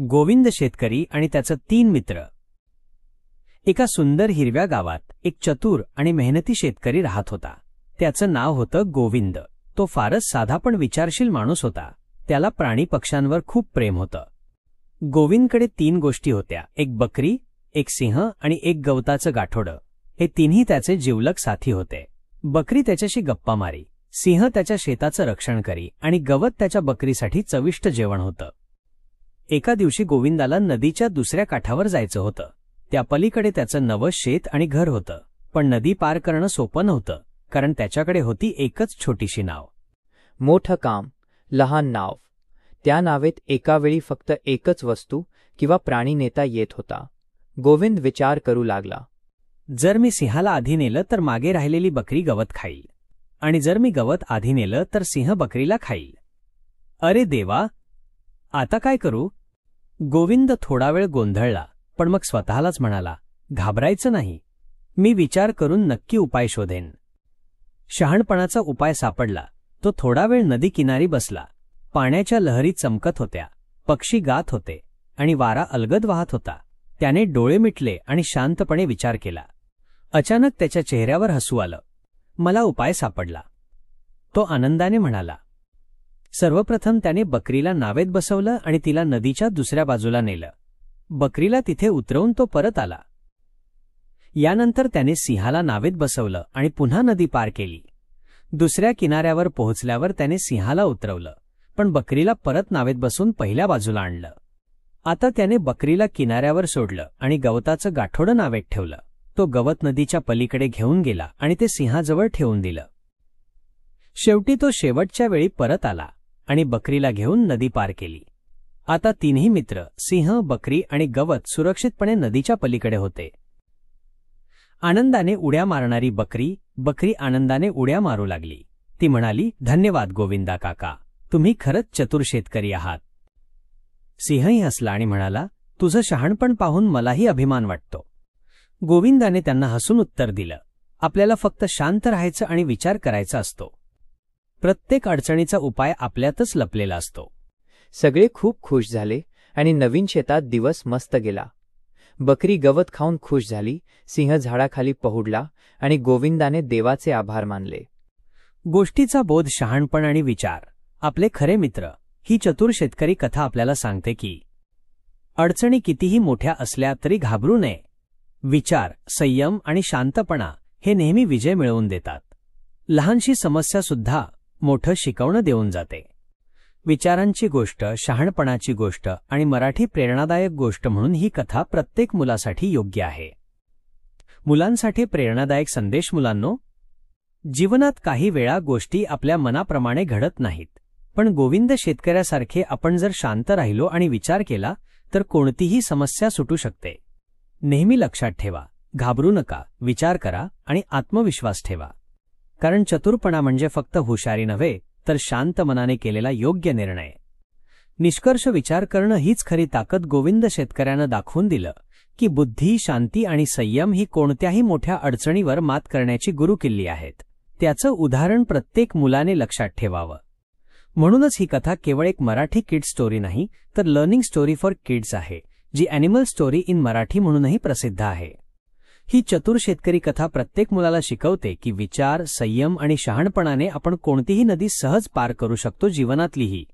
गोविंद शेतकरी आणि त्याचं तीन मित्र. एका सुंदर हिरव्या गावात एक चतुर आणि मेहनती शेतकरी राहत होता. त्याचं नाव होतं गोविंद. तो फारच साधा पण विचारशील माणूस होता. त्याला प्राणी पक्ष्यांवर खूप प्रेम होतं. गोविंदकडे तीन गोष्टी होत्या. एक बकरी एक सिंह आणि एक गवताचं गाठोडं. हे तिन्ही त्याचे जिवलक साथी होते. बकरी त्याच्याशी गप्पा मारी. सिंह त्याच्या शेताचं रक्षण करी आणि गवत त्याच्या बकरीसाठी चविष्ट जेवण होतं. एका दिवशी गोविंदाला नदीच्या दुसऱ्या काठावर जायचं होतं. त्या पलीकडे त्याचं नवं शेत आणि घर होतं. पण नदी पार करणं सोपं नव्हतं कारण त्याच्याकडे होती एकच छोटीशी नाव. मोठं काम लहान नाव. त्या नावेत एका वेळी फक्त एकच वस्तू किंवा प्राणी नेता येत होता. गोविंद विचार करू लागला. जर मी सिंहाला आधी नेलं तर मागे राहिलेली बकरी गवत खाईल. आणि जर मी गवत आधी नेलं तर सिंह बकरीला खाईल. अरे देवा आता काय करू? गोविंद थोडा वेळ गोंधळला पण मग स्वतःलाच म्हणाला घाबरायचं नाही. मी विचार करून नक्की उपाय शोधेन. शहाणपणाचा उपाय सापडला. तो थोडा वेळ नदी किनारी बसला. पाण्याच्या लहरी चमकत होत्या. पक्षी गात होते आणि वारा अलगद वाहत होता. त्याने डोळे मिटले आणि शांतपणे विचार केला. अचानक त्याच्या चेहऱ्यावर हसू आलं. मला उपाय सापडला. तो आनंदाने म्हणाला सर्वप्रथम त्याने बकरीला नावेत बसवलं आणि तिला नदीच्या दुसऱ्या बाजूला नेलं. बकरीला तिथे उतरवून तो परत आला. यानंतर त्याने सिंहाला नावेत बसवलं आणि पुन्हा नदी पार केली. दुसऱ्या किनाऱ्यावर पोहोचल्यावर त्याने सिंहाला उतरवलं पण बकरीला परत नावेत बसून पहिल्या बाजूला आणलं. आता त्याने बकरीला किनाऱ्यावर सोडलं आणि गवताचं गाठोडं नावेत ठेवलं. तो गवत नदीच्या पलीकडे घेऊन गेला आणि ते सिंहाजवळ ठेवून दिलं. शेवटी तो शेवटच्या वेळी परत आला. आणि बकरीला घेऊन नदी पार केली. आता तिन्ही मित्र सिंह बकरी आणि गवत सुरक्षितपणे नदीच्या पलीकडे होते. आनंदाने उड्या मारणारी बकरी बकरी आनंदाने उड्या मारू लागली. ती म्हणाली धन्यवाद गोविंदा काका तुम्ही खरंच चतुर शेतकरी आहात. सिंहही हसला आणि म्हणाला तुझं शहाणपण पाहून मलाही अभिमान वाटतो. गोविंदाने त्यांना हसून उत्तर दिलं आपल्याला फक्त शांत राहायचं आणि विचार करायचा असतो. प्रत्येक अडचणीचा उपाय आपल्यातच लपलेला असतो. सगळे खूप खुश झाले आणि नवीन शेतात दिवस मस्त गेला. बकरी गवत खाऊन खुश झाली सिंह झाडाखाली पहुडला आणि गोविंदाने देवाचे आभार मानले. गोष्टीचा बोध शहाणपण आणि विचार. आपले खरे मित्र ही चतुर शेतकरी कथा आपल्याला सांगते की अडचणी कितीही मोठ्या असल्या तरी घाबरू नये. विचार संयम आणि शांतपणा हे नेहमी विजय मिळवून देतात. लहानशी समस्या सुद्धा मोठं शिकवणं देऊन जाते. विचारांची गोष्ट शहाणपणाची गोष्ट आणि मराठी प्रेरणादायक गोष्ट म्हणून ही कथा प्रत्येक मुलासाठी योग्य आहे. मुलांसाठी प्रेरणादायक संदेश मुलांनो जीवनात काही वेळा गोष्टी आपल्या मनाप्रमाणे घडत नाहीत पण गोविंद शेतकऱ्यासारखे आपण जर शांत राहिलो आणि विचार केला तर कोणतीही समस्या सुटू शकते. नेहमी लक्षात ठेवा घाबरू नका विचार करा आणि आत्मविश्वास ठेवा. कारण चतुरपणा म्हणजे फक्त हुशारी नव्हे तर शांत मनाने केलेला योग्य निर्णय. निष्कर्ष विचार करणं हीच खरी ताकद गोविंद शेतकऱ्यानं दाखवून दिलं की बुद्धी शांती आणि संयम ही कोणत्याही मोठ्या अडचणीवर मात करण्याची गुरुकिल्ली आहेत. त्याचं उदाहरण प्रत्येक मुलाने लक्षात ठेवावं. म्हणूनच ही कथा केवळ एक मराठी किड्स स्टोरी नाही तर लर्निंग स्टोरी फॉर किड्स आहे जी अॅनिमल स्टोरी इन मराठी म्हणूनही प्रसिद्ध आहे. ही चतुर शेतकरी कथा प्रत्येक मुलाला शिकवते की विचार संयम आणि शहाणपणाने आपण कोणतीही नदी सहज पार करू शकतो जीवनातलीही.